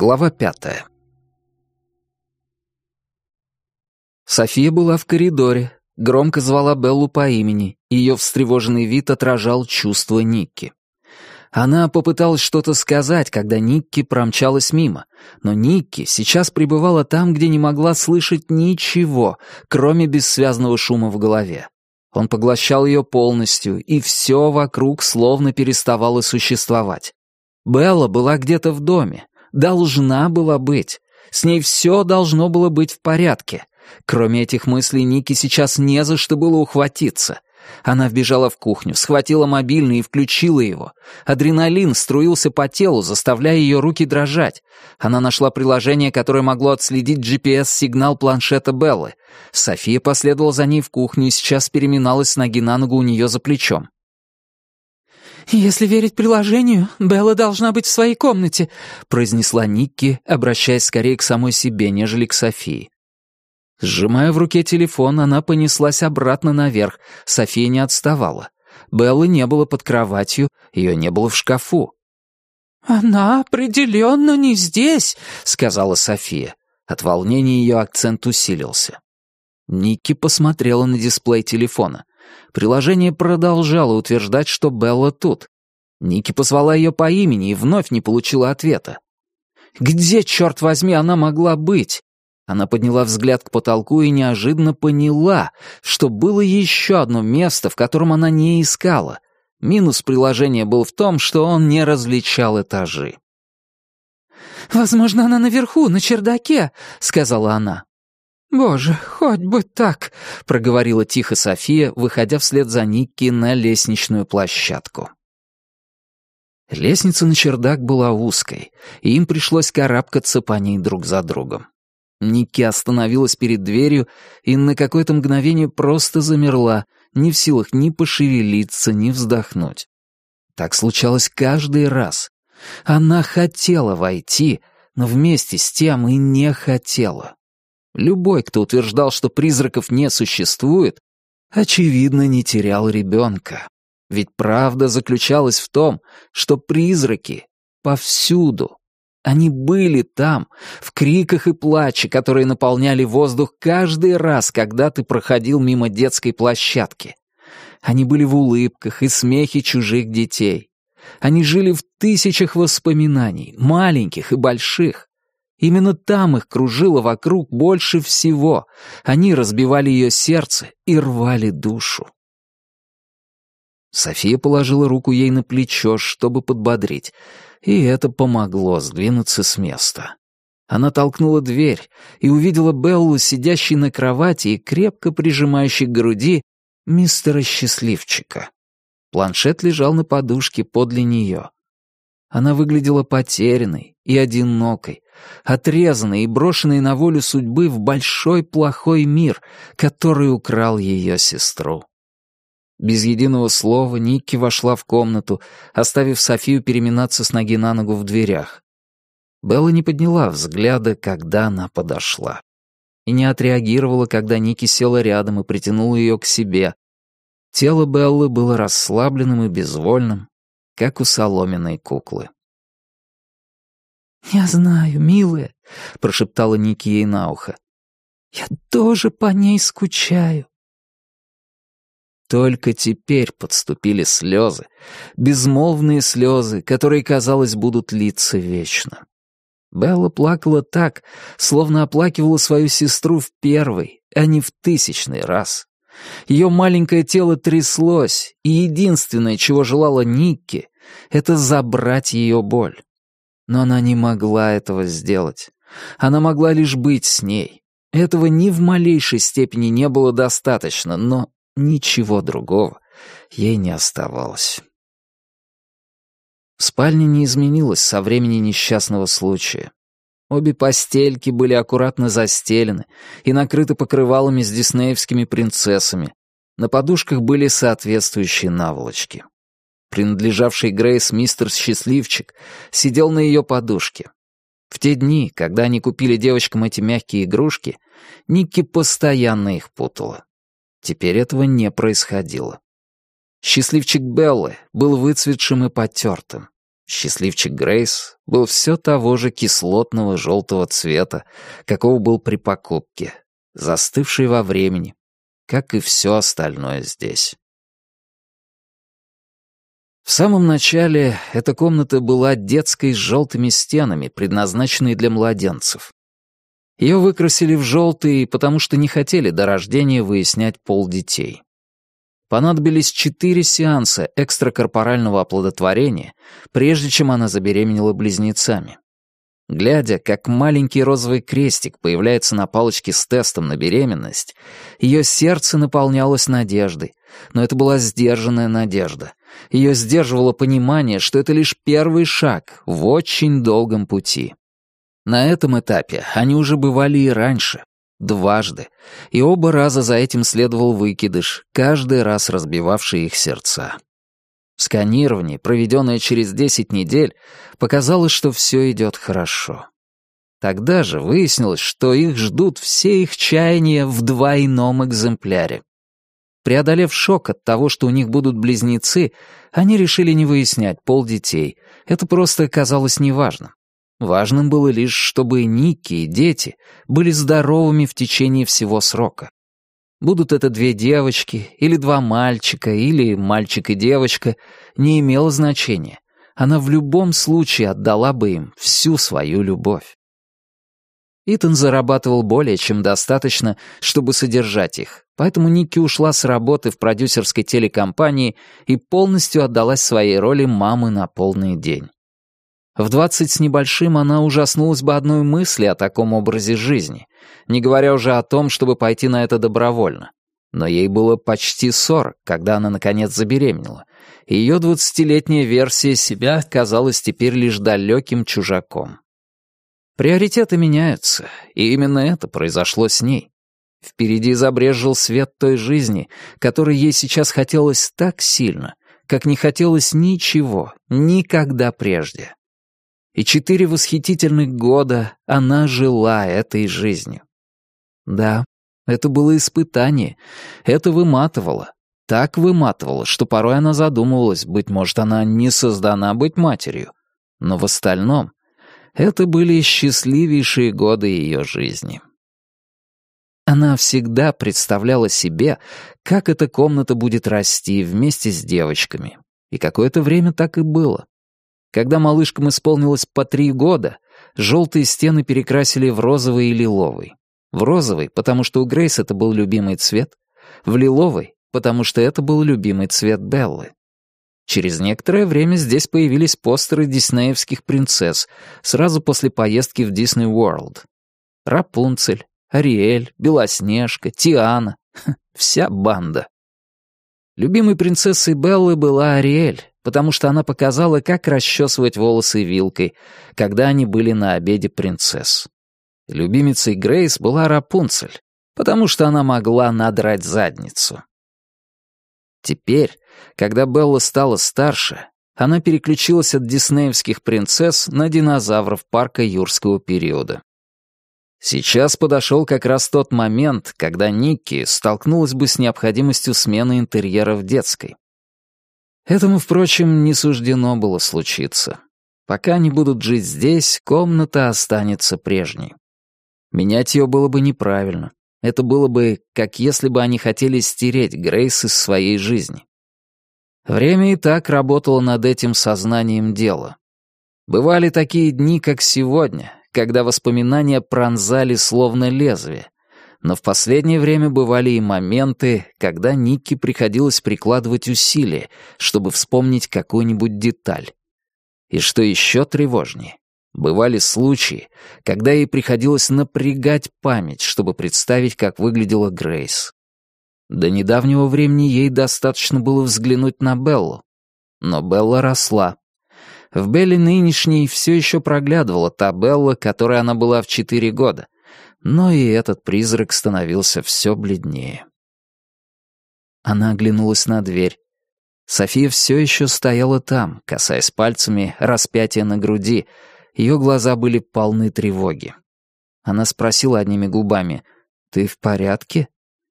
Глава пятая. София была в коридоре, громко звала Беллу по имени, ее встревоженный вид отражал чувства Никки. Она попыталась что-то сказать, когда Никки промчалась мимо, но Никки сейчас пребывала там, где не могла слышать ничего, кроме бессвязного шума в голове. Он поглощал ее полностью, и все вокруг словно переставало существовать. Белла была где-то в доме, должна была быть. С ней все должно было быть в порядке. Кроме этих мыслей, Ники сейчас не за что было ухватиться. Она вбежала в кухню, схватила мобильный и включила его. Адреналин струился по телу, заставляя ее руки дрожать. Она нашла приложение, которое могло отследить GPS-сигнал планшета Беллы. София последовала за ней в кухню и сейчас переминалась с ноги на ногу у нее за плечом. «Если верить приложению, Белла должна быть в своей комнате», произнесла Никки, обращаясь скорее к самой себе, нежели к Софии. Сжимая в руке телефон, она понеслась обратно наверх. София не отставала. Беллы не было под кроватью, ее не было в шкафу. «Она определенно не здесь», — сказала София. От волнения ее акцент усилился. Никки посмотрела на дисплей телефона. Приложение продолжало утверждать, что Белла тут. Ники позвала ее по имени и вновь не получила ответа. Где, черт возьми, она могла быть? Она подняла взгляд к потолку и неожиданно поняла, что было еще одно место, в котором она не искала. Минус приложения был в том, что он не различал этажи. «Возможно, она наверху, на чердаке», — сказала она. «Боже, хоть бы так», — проговорила тихо София, выходя вслед за Никки на лестничную площадку. Лестница на чердак была узкой, и им пришлось карабкаться по ней друг за другом. Никки остановилась перед дверью и на какое-то мгновение просто замерла, не в силах ни пошевелиться, ни вздохнуть. Так случалось каждый раз. Она хотела войти, но вместе с тем и не хотела. Любой, кто утверждал, что призраков не существует, очевидно, не терял ребенка. Ведь правда заключалась в том, что призраки повсюду. Они были там, в криках и плаче, которые наполняли воздух каждый раз, когда ты проходил мимо детской площадки. Они были в улыбках и смехе чужих детей. Они жили в тысячах воспоминаний, маленьких и больших. Именно там их кружило вокруг больше всего. Они разбивали ее сердце и рвали душу. София положила руку ей на плечо, чтобы подбодрить и это помогло сдвинуться с места. Она толкнула дверь и увидела Беллу, сидящей на кровати и крепко прижимающей к груди мистера Счастливчика. Планшет лежал на подушке подле нее. Она выглядела потерянной и одинокой, отрезанной и брошенной на волю судьбы в большой плохой мир, который украл ее сестру. Без единого слова Никки вошла в комнату, оставив Софию переминаться с ноги на ногу в дверях. Белла не подняла взгляда, когда она подошла. И не отреагировала, когда Ники села рядом и притянула ее к себе. Тело Беллы было расслабленным и безвольным, как у соломенной куклы. «Я знаю, милая», — прошептала Ники ей на ухо. «Я тоже по ней скучаю». Только теперь подступили слезы, безмолвные слезы, которые, казалось, будут литься вечно. Белла плакала так, словно оплакивала свою сестру в первый, а не в тысячный раз. Ее маленькое тело тряслось, и единственное, чего желала Никки, это забрать ее боль. Но она не могла этого сделать. Она могла лишь быть с ней. Этого ни в малейшей степени не было достаточно, но Ничего другого ей не оставалось. Спальня не изменилась со времени несчастного случая. Обе постельки были аккуратно застелены и накрыты покрывалами с диснеевскими принцессами. На подушках были соответствующие наволочки. Принадлежавший Грейс мистер Счастливчик сидел на ее подушке. В те дни, когда они купили девочкам эти мягкие игрушки, Никки постоянно их путала. Теперь этого не происходило. Счастливчик Беллы был выцветшим и потертым. Счастливчик Грейс был все того же кислотного желтого цвета, какого был при покупке, застывший во времени, как и все остальное здесь. В самом начале эта комната была детской с желтыми стенами, предназначенной для младенцев. Ее выкрасили в желтый, потому что не хотели до рождения выяснять пол детей. Понадобились четыре сеанса экстракорпорального оплодотворения, прежде чем она забеременела близнецами. Глядя, как маленький розовый крестик появляется на палочке с тестом на беременность, ее сердце наполнялось надеждой, но это была сдержанная надежда. Ее сдерживало понимание, что это лишь первый шаг в очень долгом пути. На этом этапе они уже бывали и раньше, дважды, и оба раза за этим следовал выкидыш, каждый раз разбивавший их сердца. Сканирование, проведенное через 10 недель, показало, что все идет хорошо. Тогда же выяснилось, что их ждут все их чаяния в двойном экземпляре. Преодолев шок от того, что у них будут близнецы, они решили не выяснять пол детей. Это просто оказалось неважным. Важным было лишь, чтобы Ники и дети были здоровыми в течение всего срока. Будут это две девочки, или два мальчика, или мальчик и девочка, не имело значения. Она в любом случае отдала бы им всю свою любовь. Итан зарабатывал более чем достаточно, чтобы содержать их, поэтому Ники ушла с работы в продюсерской телекомпании и полностью отдалась своей роли мамы на полный день. В двадцать с небольшим она ужаснулась бы одной мысли о таком образе жизни, не говоря уже о том, чтобы пойти на это добровольно. Но ей было почти сорок, когда она наконец забеременела, ее двадцатилетняя версия себя казалась теперь лишь далеким чужаком. Приоритеты меняются, и именно это произошло с ней. Впереди забрежил свет той жизни, которой ей сейчас хотелось так сильно, как не хотелось ничего, никогда прежде и четыре восхитительных года она жила этой жизнью. Да, это было испытание, это выматывало, так выматывало, что порой она задумывалась, быть может, она не создана быть матерью. Но в остальном это были счастливейшие годы ее жизни. Она всегда представляла себе, как эта комната будет расти вместе с девочками. И какое-то время так и было. Когда малышкам исполнилось по три года, желтые стены перекрасили в розовый и лиловый. В розовый, потому что у Грейс это был любимый цвет, в лиловый, потому что это был любимый цвет Беллы. Через некоторое время здесь появились постеры диснеевских принцесс сразу после поездки в Дисней Уорлд. Рапунцель, Ариэль, Белоснежка, Тиана. Вся банда. Любимой принцессой Беллы была Ариэль, потому что она показала, как расчесывать волосы вилкой, когда они были на обеде принцесс. Любимицей Грейс была Рапунцель, потому что она могла надрать задницу. Теперь, когда Белла стала старше, она переключилась от диснеевских принцесс на динозавров парка юрского периода. Сейчас подошел как раз тот момент, когда Никки столкнулась бы с необходимостью смены интерьера в детской. Этому, впрочем, не суждено было случиться. Пока они будут жить здесь, комната останется прежней. Менять ее было бы неправильно. Это было бы, как если бы они хотели стереть Грейс из своей жизни. Время и так работало над этим сознанием дела. Бывали такие дни, как сегодня, когда воспоминания пронзали словно лезвие, но в последнее время бывали и моменты, когда Никке приходилось прикладывать усилия, чтобы вспомнить какую-нибудь деталь. И что еще тревожнее, бывали случаи, когда ей приходилось напрягать память, чтобы представить, как выглядела Грейс. До недавнего времени ей достаточно было взглянуть на Беллу. Но Белла росла. В Белле нынешней все еще проглядывала та Белла, которой она была в четыре года — но и этот призрак становился все бледнее. Она оглянулась на дверь. София все еще стояла там, касаясь пальцами распятия на груди. Ее глаза были полны тревоги. Она спросила одними губами, «Ты в порядке?»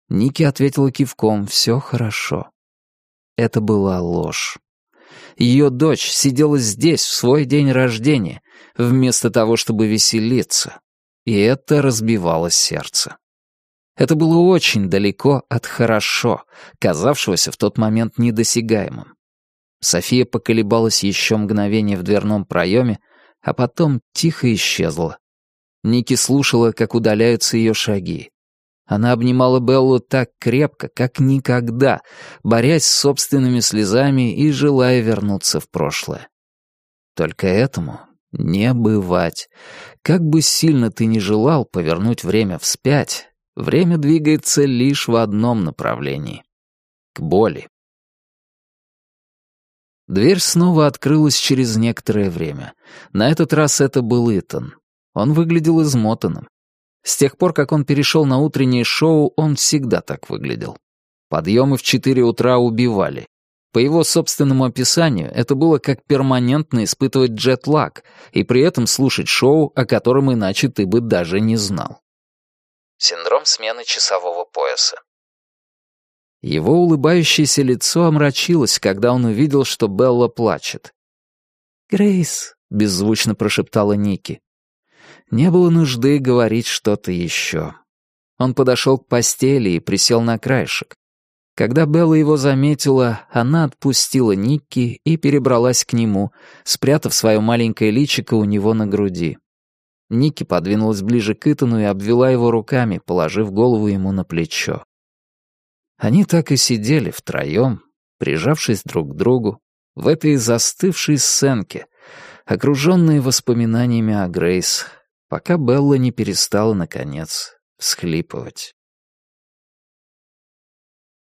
Ники ответила кивком, «Все хорошо». Это была ложь. Ее дочь сидела здесь в свой день рождения, вместо того, чтобы веселиться. И это разбивало сердце. Это было очень далеко от «хорошо», казавшегося в тот момент недосягаемым. София поколебалась еще мгновение в дверном проеме, а потом тихо исчезла. Ники слушала, как удаляются ее шаги. Она обнимала Беллу так крепко, как никогда, борясь с собственными слезами и желая вернуться в прошлое. Только этому не бывать. Как бы сильно ты ни желал повернуть время вспять, время двигается лишь в одном направлении — к боли. Дверь снова открылась через некоторое время. На этот раз это был Итан. Он выглядел измотанным. С тех пор, как он перешел на утреннее шоу, он всегда так выглядел. Подъемы в четыре утра убивали. По его собственному описанию, это было как перманентно испытывать джетлаг и при этом слушать шоу, о котором иначе ты бы даже не знал. Синдром смены часового пояса. Его улыбающееся лицо омрачилось, когда он увидел, что Белла плачет. «Грейс», — беззвучно прошептала Ники. Не было нужды говорить что-то еще. Он подошел к постели и присел на краешек. Когда Белла его заметила, она отпустила Никки и перебралась к нему, спрятав свое маленькое личико у него на груди. Никки подвинулась ближе к Итану и обвела его руками, положив голову ему на плечо. Они так и сидели втроем, прижавшись друг к другу, в этой застывшей сценке, окруженные воспоминаниями о Грейс, пока Белла не перестала, наконец, всхлипывать.